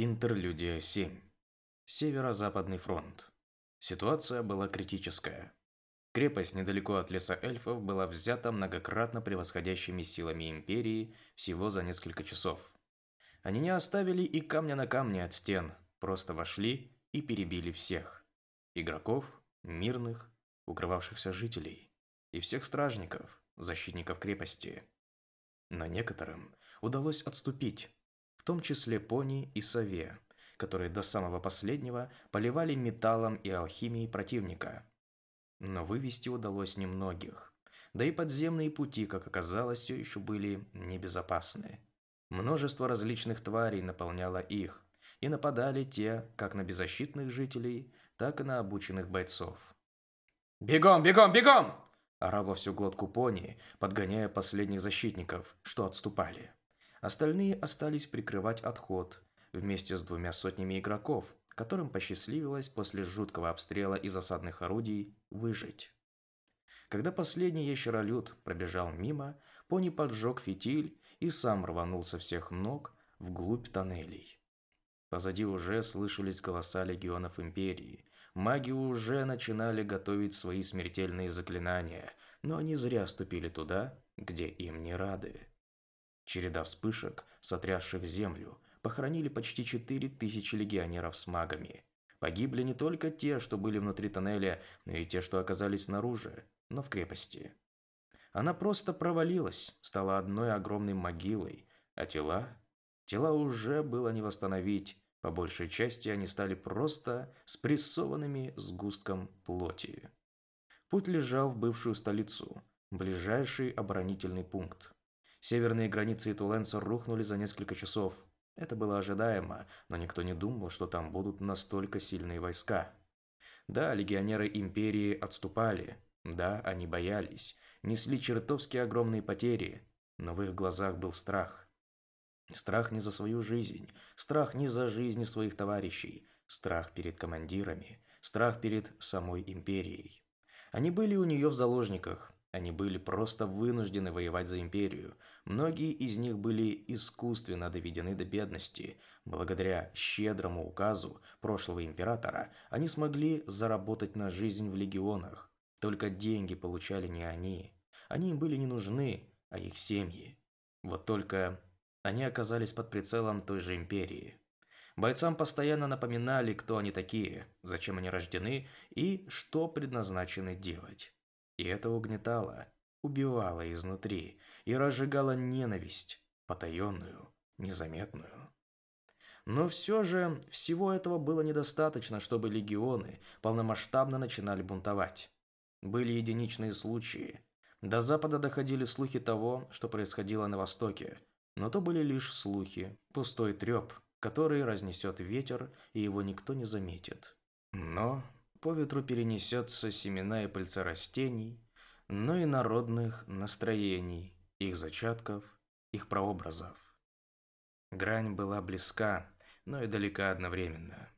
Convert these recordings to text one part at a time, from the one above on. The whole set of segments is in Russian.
Интерлюдия 7. Северо-западный фронт. Ситуация была критическая. Крепость недалеко от леса эльфов была взята многократно превосходящими силами Империи всего за несколько часов. Они не оставили и камня на камне от стен, просто вошли и перебили всех. Игроков, мирных, укрывавшихся жителей и всех стражников, защитников крепости. Но некоторым удалось отступить, том числе пони и сове, которые до самого последнего поливали металлом и алхимией противника. Но вывести удалось немногих. Да и подземные пути, как оказалось, все еще были небезопасны. Множество различных тварей наполняло их, и нападали те как на беззащитных жителей, так и на обученных бойцов. «Бегом, бегом, бегом!» орал во всю глотку пони, подгоняя последних защитников, что отступали. Остальные остались прикрывать отход вместе с двумя сотнями игроков, которым посчастливилось после жуткого обстрела из осадных орудий выжить. Когда последний ящеролюд пробежал мимо, пони поджег фитиль и сам рванул со всех ног вглубь тоннелей. Позади уже слышались голоса легионов Империи. Маги уже начинали готовить свои смертельные заклинания, но они зря ступили туда, где им не рады. Череда вспышек, сотрясших землю, похоронили почти четыре тысячи легионеров с магами. Погибли не только те, что были внутри тоннеля, но и те, что оказались снаружи, но в крепости. Она просто провалилась, стала одной огромной могилой, а тела? Тела уже было не восстановить, по большей части они стали просто спрессованными сгустком плоти. Путь лежал в бывшую столицу, ближайший оборонительный пункт. Северные границы Туленса рухнули за несколько часов. Это было ожидаемо, но никто не думал, что там будут настолько сильные войска. Да, легионеры Империи отступали. Да, они боялись. Несли чертовски огромные потери. Но в их глазах был страх. Страх не за свою жизнь. Страх не за жизни своих товарищей. Страх перед командирами. Страх перед самой Империей. Они были у нее в заложниках. Они были просто вынуждены воевать за империю. Многие из них были искусственно доведены до бедности. Благодаря щедрому указу прошлого императора они смогли заработать на жизнь в легионах. Только деньги получали не они. Они им были не нужны, а их семьи. Вот только они оказались под прицелом той же империи. Бойцам постоянно напоминали, кто они такие, зачем они рождены и что предназначены делать. И это угнетало, убивало изнутри и разжигало ненависть, потаенную, незаметную. Но все же всего этого было недостаточно, чтобы легионы полномасштабно начинали бунтовать. Были единичные случаи. До Запада доходили слухи того, что происходило на Востоке, но то были лишь слухи, пустой треп, который разнесет ветер, и его никто не заметит. Но по ветру перенесется семена и пыльца растений, но и народных настроений, их зачатков, их прообразов. Грань была близка, но и далека одновременно.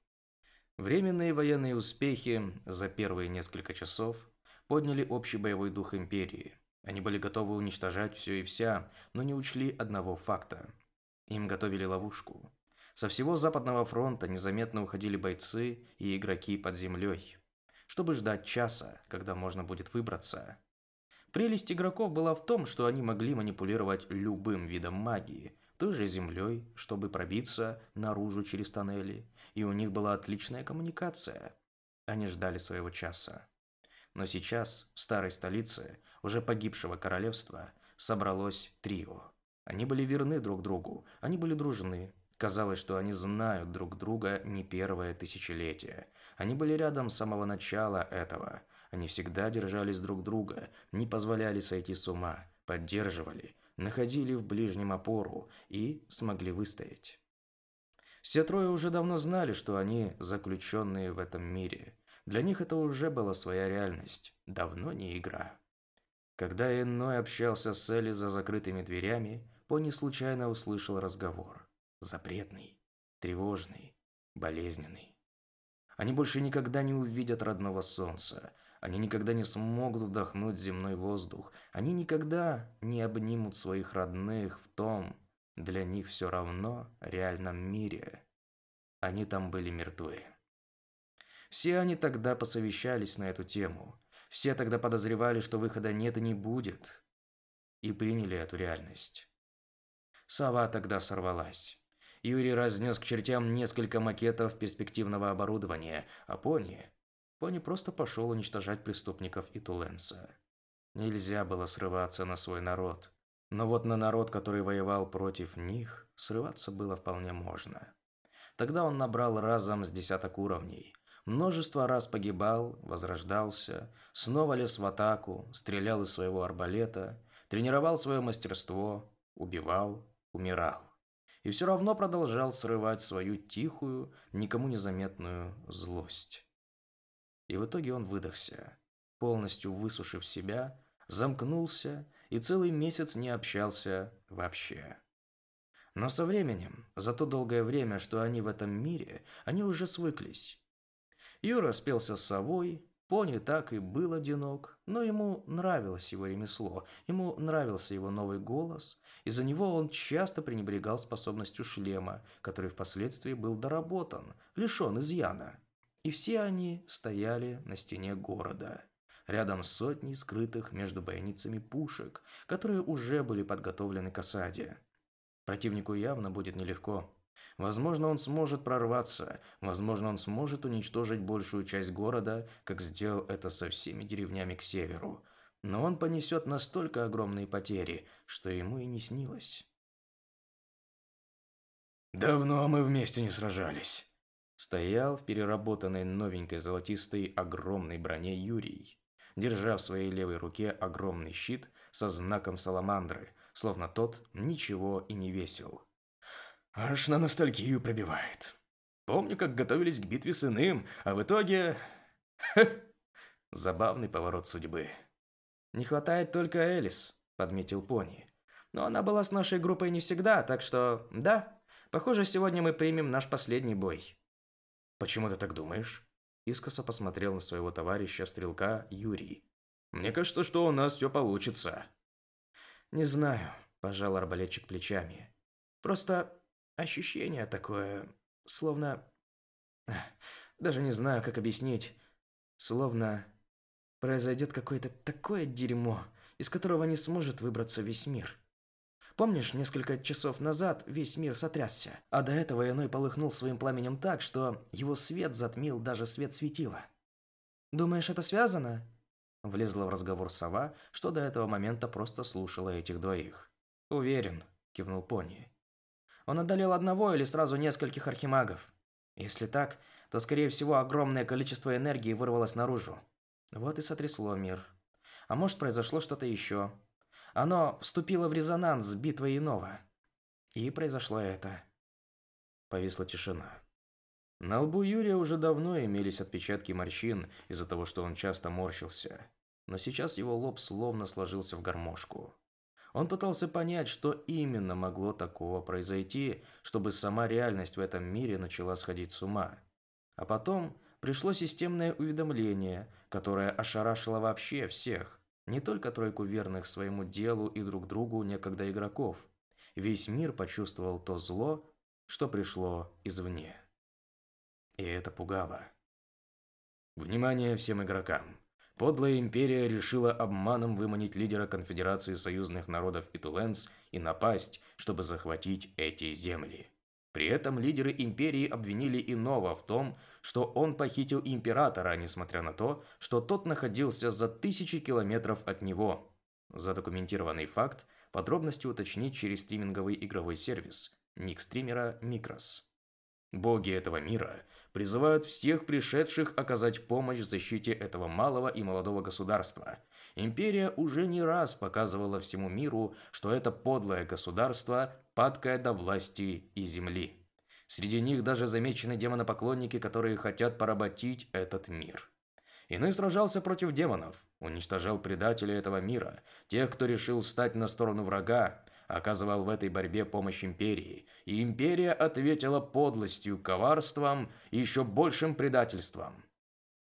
Временные военные успехи за первые несколько часов подняли общий боевой дух империи. Они были готовы уничтожать все и вся, но не учли одного факта. Им готовили ловушку. Со всего Западного фронта незаметно уходили бойцы и игроки под землей, чтобы ждать часа, когда можно будет выбраться. Прелесть игроков была в том, что они могли манипулировать любым видом магии, той же землей, чтобы пробиться наружу через тоннели, и у них была отличная коммуникация. Они ждали своего часа. Но сейчас в старой столице, уже погибшего королевства, собралось трио. Они были верны друг другу, они были дружны, Казалось, что они знают друг друга не первое тысячелетие. Они были рядом с самого начала этого. Они всегда держались друг друга, не позволяли сойти с ума, поддерживали, находили в ближнем опору и смогли выстоять. Все трое уже давно знали, что они заключенные в этом мире. Для них это уже была своя реальность, давно не игра. Когда Иной общался с Элли за закрытыми дверями, Пони случайно услышал разговор запретный, тревожный, болезненный. Они больше никогда не увидят родного солнца, они никогда не смогут вдохнуть земной воздух, они никогда не обнимут своих родных в том, для них все равно реальном мире. они там были мертвы. Все они тогда посовещались на эту тему. Все тогда подозревали, что выхода нет и не будет. И приняли эту реальность. Сова тогда сорвалась. Юрий разнес к чертям несколько макетов перспективного оборудования, а Пони... Пони просто пошел уничтожать преступников и Туленса. Нельзя было срываться на свой народ. Но вот на народ, который воевал против них, срываться было вполне можно. Тогда он набрал разом с десяток уровней. Множество раз погибал, возрождался, снова лез в атаку, стрелял из своего арбалета, тренировал свое мастерство, убивал, умирал и все равно продолжал срывать свою тихую, никому незаметную злость. И в итоге он выдохся, полностью высушив себя, замкнулся и целый месяц не общался вообще. Но со временем, за то долгое время, что они в этом мире, они уже свыклись. Юра спелся с совой, Пони так и был одинок, но ему нравилось его ремесло, ему нравился его новый голос, из-за него он часто пренебрегал способностью шлема, который впоследствии был доработан, лишен изъяна. И все они стояли на стене города, рядом с сотней скрытых между бойницами пушек, которые уже были подготовлены к осаде. Противнику явно будет нелегко. Возможно, он сможет прорваться, возможно, он сможет уничтожить большую часть города, как сделал это со всеми деревнями к северу. Но он понесет настолько огромные потери, что ему и не снилось. «Давно мы вместе не сражались», — стоял в переработанной новенькой золотистой огромной броне Юрий, держа в своей левой руке огромный щит со знаком саламандры, словно тот ничего и не весил. Аж на ностальгию пробивает. Помню, как готовились к битве с иным, а в итоге... Забавный поворот судьбы. «Не хватает только Элис», — подметил Пони. «Но она была с нашей группой не всегда, так что... Да, похоже, сегодня мы примем наш последний бой». «Почему ты так думаешь?» Искоса посмотрел на своего товарища, стрелка Юрий. «Мне кажется, что у нас все получится». «Не знаю», – пожал арбалетчик плечами. «Просто Ощущение такое, словно... Даже не знаю, как объяснить. Словно произойдет какое-то такое дерьмо, из которого не сможет выбраться весь мир. Помнишь, несколько часов назад весь мир сотрясся, а до этого иной полыхнул своим пламенем так, что его свет затмил даже свет светила. Думаешь, это связано? Влезла в разговор сова, что до этого момента просто слушала этих двоих. Уверен, кивнул Пони. Он одолел одного или сразу нескольких архимагов. Если так, то, скорее всего, огромное количество энергии вырвалось наружу. Вот и сотрясло мир. А может, произошло что-то еще. Оно вступило в резонанс с битвой иного. И произошло это. Повисла тишина. На лбу Юрия уже давно имелись отпечатки морщин из-за того, что он часто морщился. Но сейчас его лоб словно сложился в гармошку. Он пытался понять, что именно могло такого произойти, чтобы сама реальность в этом мире начала сходить с ума. А потом пришло системное уведомление, которое ошарашило вообще всех, не только тройку верных своему делу и друг другу некогда игроков. Весь мир почувствовал то зло, что пришло извне. И это пугало. Внимание всем игрокам! Подлая империя решила обманом выманить лидера конфедерации союзных народов Итуленс и напасть, чтобы захватить эти земли. При этом лидеры империи обвинили Иного в том, что он похитил императора, несмотря на то, что тот находился за тысячи километров от него. Задокументированный факт подробности уточнить через стриминговый игровой сервис, ник стримера Микрос. Боги этого мира призывают всех пришедших оказать помощь в защите этого малого и молодого государства. Империя уже не раз показывала всему миру, что это подлое государство, падкое до власти и земли. Среди них даже замечены демонопоклонники, которые хотят поработить этот мир. Иной сражался против демонов, уничтожал предателей этого мира, тех, кто решил встать на сторону врага, оказывал в этой борьбе помощь империи, и империя ответила подлостью, коварством и еще большим предательством.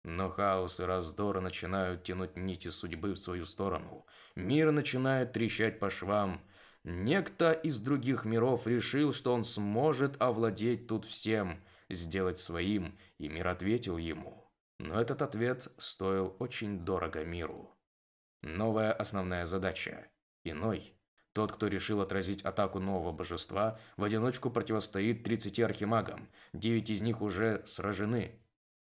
Но хаос и раздор начинают тянуть нити судьбы в свою сторону. Мир начинает трещать по швам. Некто из других миров решил, что он сможет овладеть тут всем, сделать своим, и мир ответил ему. Но этот ответ стоил очень дорого миру. Новая основная задача. Иной. Тот, кто решил отразить атаку нового божества, в одиночку противостоит 30 архимагам. 9 из них уже сражены.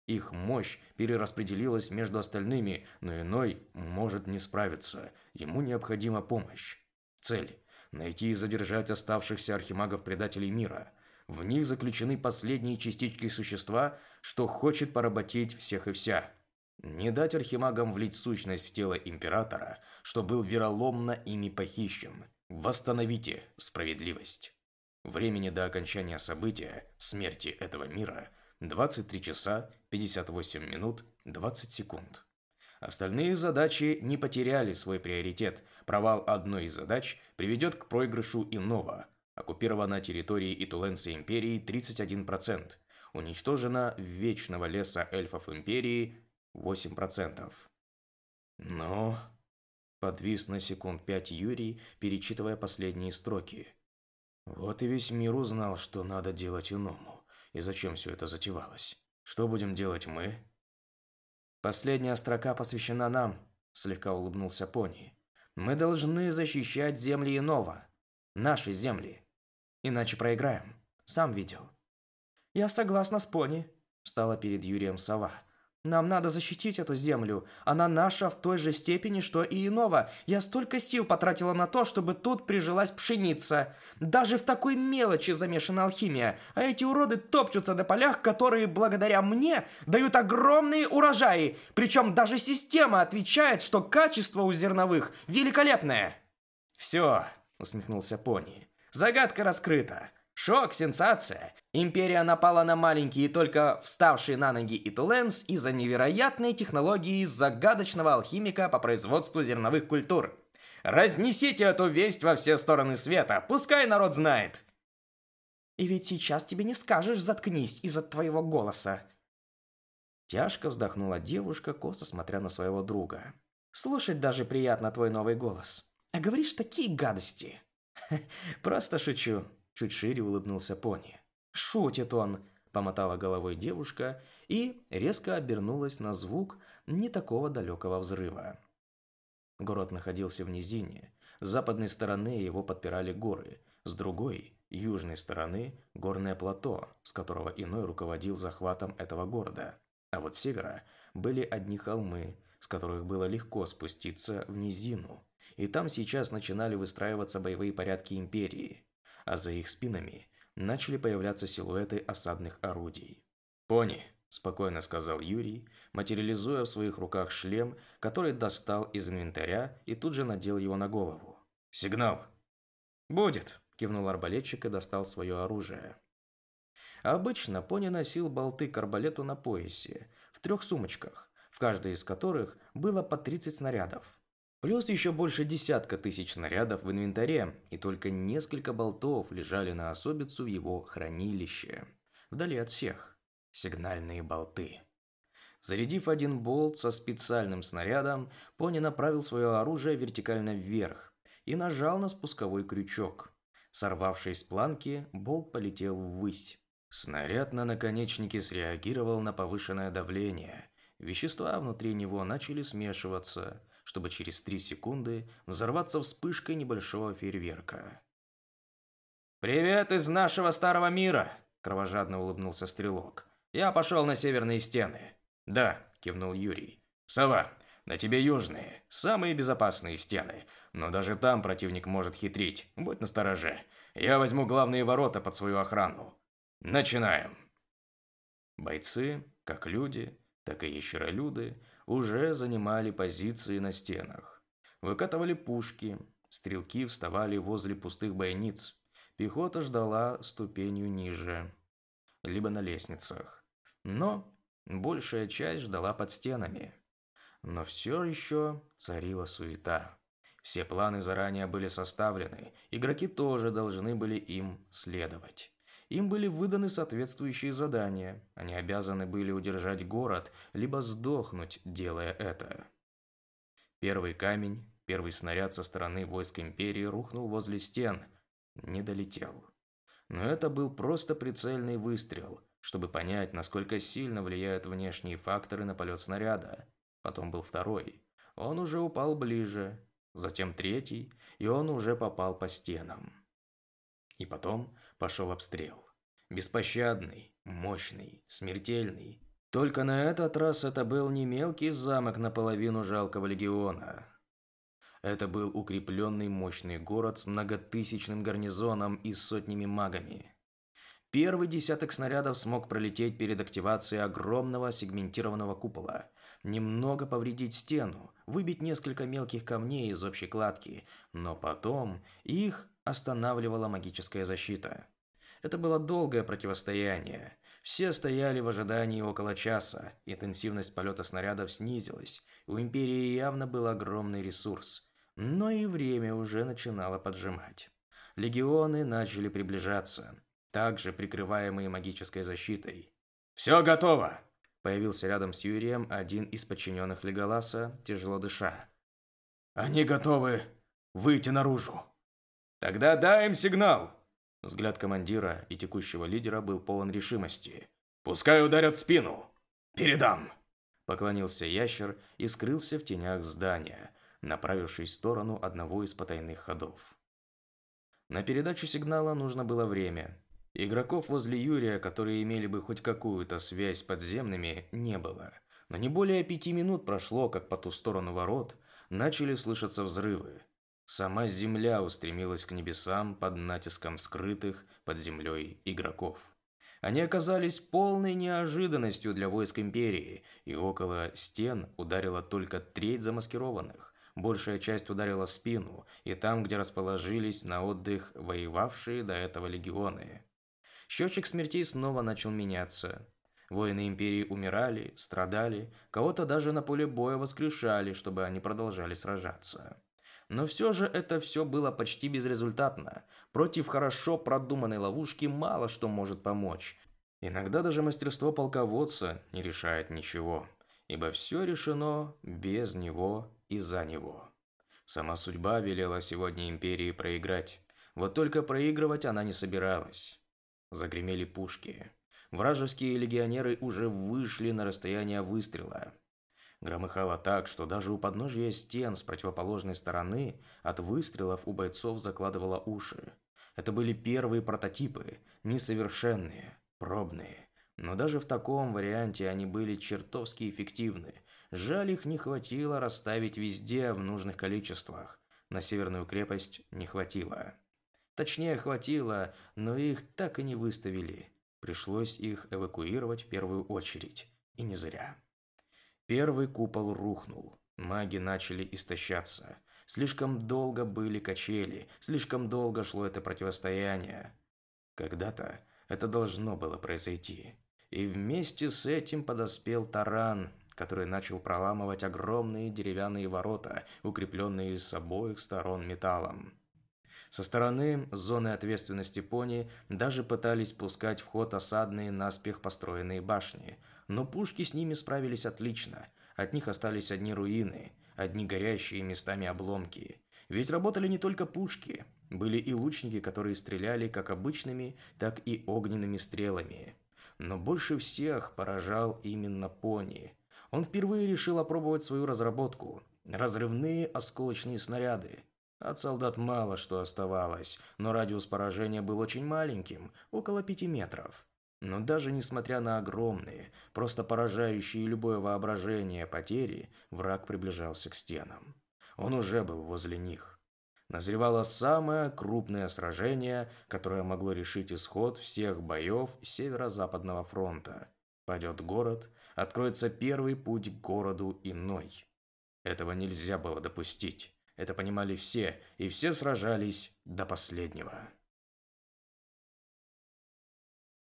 Их мощь перераспределилась между остальными, но иной может не справиться. Ему необходима помощь. Цель – найти и задержать оставшихся архимагов-предателей мира. В них заключены последние частички существа, что хочет поработить всех и вся. Не дать архимагам влить сущность в тело императора, что был вероломно ими похищен. Восстановите справедливость. Времени до окончания события, смерти этого мира – 23 часа 58 минут 20 секунд. Остальные задачи не потеряли свой приоритет. Провал одной из задач приведет к проигрышу иного. Оккупирована территория Итуленса Империи 31%. Уничтожена вечного леса эльфов Империи 8%. Но... Подвис на секунд пять Юрий, перечитывая последние строки. Вот и весь мир узнал, что надо делать иному. И зачем все это затевалось? Что будем делать мы? Последняя строка посвящена нам, слегка улыбнулся Пони. Мы должны защищать земли иного. Наши земли. Иначе проиграем. Сам видел. Я согласна с Пони, встала перед Юрием сова. Нам надо защитить эту землю. Она наша в той же степени, что и иного. Я столько сил потратила на то, чтобы тут прижилась пшеница. Даже в такой мелочи замешана алхимия. А эти уроды топчутся на полях, которые благодаря мне дают огромные урожаи. Причем даже система отвечает, что качество у зерновых великолепное. «Все», — усмехнулся Пони. «Загадка раскрыта. Шок, сенсация. Империя напала на маленькие только вставшие на ноги Итуленс из-за невероятной технологии загадочного алхимика по производству зерновых культур. Разнесите эту весть во все стороны света, пускай народ знает. И ведь сейчас тебе не скажешь «заткнись» из-за твоего голоса. Тяжко вздохнула девушка, косо смотря на своего друга. Слушать даже приятно твой новый голос. А говоришь такие гадости. Просто шучу. Чуть шире улыбнулся пони. «Шутит он!» – помотала головой девушка и резко обернулась на звук не такого далекого взрыва. Город находился в низине. С западной стороны его подпирали горы, с другой, южной стороны, горное плато, с которого иной руководил захватом этого города. А вот с севера были одни холмы, с которых было легко спуститься в низину. И там сейчас начинали выстраиваться боевые порядки империи а за их спинами начали появляться силуэты осадных орудий. «Пони», – спокойно сказал Юрий, материализуя в своих руках шлем, который достал из инвентаря и тут же надел его на голову. «Сигнал!» «Будет», – кивнул арбалетчик и достал свое оружие. Обычно Пони носил болты к арбалету на поясе, в трех сумочках, в каждой из которых было по 30 снарядов. Плюс еще больше десятка тысяч снарядов в инвентаре, и только несколько болтов лежали на особицу в его хранилище. Вдали от всех. Сигнальные болты. Зарядив один болт со специальным снарядом, Пони направил свое оружие вертикально вверх и нажал на спусковой крючок. Сорвавшись с планки, болт полетел ввысь. Снаряд на наконечнике среагировал на повышенное давление. Вещества внутри него начали смешиваться – чтобы через три секунды взорваться вспышкой небольшого фейерверка. «Привет из нашего старого мира!» – кровожадно улыбнулся Стрелок. «Я пошел на северные стены». «Да», – кивнул Юрий. «Сова, на тебе южные, самые безопасные стены, но даже там противник может хитрить, будь настороже. Я возьму главные ворота под свою охрану. Начинаем!» Бойцы, как люди, так и ящеролюды, уже занимали позиции на стенах. Выкатывали пушки, стрелки вставали возле пустых бойниц. Пехота ждала ступенью ниже, либо на лестницах. Но большая часть ждала под стенами. Но все еще царила суета. Все планы заранее были составлены, игроки тоже должны были им следовать. Им были выданы соответствующие задания. Они обязаны были удержать город, либо сдохнуть, делая это. Первый камень, первый снаряд со стороны войск Империи рухнул возле стен. Не долетел. Но это был просто прицельный выстрел, чтобы понять, насколько сильно влияют внешние факторы на полет снаряда. Потом был второй. Он уже упал ближе. Затем третий, и он уже попал по стенам. И потом пошел обстрел. Беспощадный, мощный, смертельный. Только на этот раз это был не мелкий замок наполовину жалкого легиона. Это был укрепленный мощный город с многотысячным гарнизоном и сотнями магами. Первый десяток снарядов смог пролететь перед активацией огромного сегментированного купола, немного повредить стену, выбить несколько мелких камней из общей кладки, но потом их останавливала магическая защита. Это было долгое противостояние. Все стояли в ожидании около часа, интенсивность полета снарядов снизилась, у Империи явно был огромный ресурс, но и время уже начинало поджимать. Легионы начали приближаться также прикрываемые магической защитой. «Все готово!» Появился рядом с Юрием один из подчиненных Леголаса, тяжело дыша. «Они готовы выйти наружу!» «Тогда дай им сигнал!» Взгляд командира и текущего лидера был полон решимости. «Пускай ударят в спину! Передам!» Поклонился ящер и скрылся в тенях здания, направившись в сторону одного из потайных ходов. На передачу сигнала нужно было время, Игроков возле Юрия, которые имели бы хоть какую-то связь с подземными, не было. Но не более пяти минут прошло, как по ту сторону ворот начали слышаться взрывы. Сама земля устремилась к небесам под натиском скрытых под землей игроков. Они оказались полной неожиданностью для войск Империи, и около стен ударила только треть замаскированных. Большая часть ударила в спину, и там, где расположились на отдых воевавшие до этого легионы. Счетчик смертей снова начал меняться. Воины Империи умирали, страдали, кого-то даже на поле боя воскрешали, чтобы они продолжали сражаться. Но все же это все было почти безрезультатно. Против хорошо продуманной ловушки мало что может помочь. Иногда даже мастерство полководца не решает ничего, ибо все решено без него и за него. Сама судьба велела сегодня Империи проиграть. Вот только проигрывать она не собиралась. Загремели пушки. Вражеские легионеры уже вышли на расстояние выстрела. Громыхало так, что даже у подножия стен с противоположной стороны от выстрелов у бойцов закладывало уши. Это были первые прототипы, несовершенные, пробные. Но даже в таком варианте они были чертовски эффективны. Жаль, их не хватило расставить везде в нужных количествах. На северную крепость не хватило. Точнее, хватило, но их так и не выставили. Пришлось их эвакуировать в первую очередь. И не зря. Первый купол рухнул. Маги начали истощаться. Слишком долго были качели, слишком долго шло это противостояние. Когда-то это должно было произойти. И вместе с этим подоспел таран, который начал проламывать огромные деревянные ворота, укрепленные с обоих сторон металлом. Со стороны зоны ответственности пони даже пытались пускать в ход осадные наспех построенные башни, но пушки с ними справились отлично. От них остались одни руины, одни горящие местами обломки. Ведь работали не только пушки, были и лучники, которые стреляли как обычными, так и огненными стрелами. Но больше всех поражал именно пони. Он впервые решил опробовать свою разработку – разрывные осколочные снаряды. От солдат мало что оставалось, но радиус поражения был очень маленьким, около пяти метров. Но даже несмотря на огромные, просто поражающие любое воображение потери, враг приближался к стенам. Он уже был возле них. Назревало самое крупное сражение, которое могло решить исход всех боев Северо-Западного фронта. Падет город, откроется первый путь к городу иной. Этого нельзя было допустить. Это понимали все, и все сражались до последнего.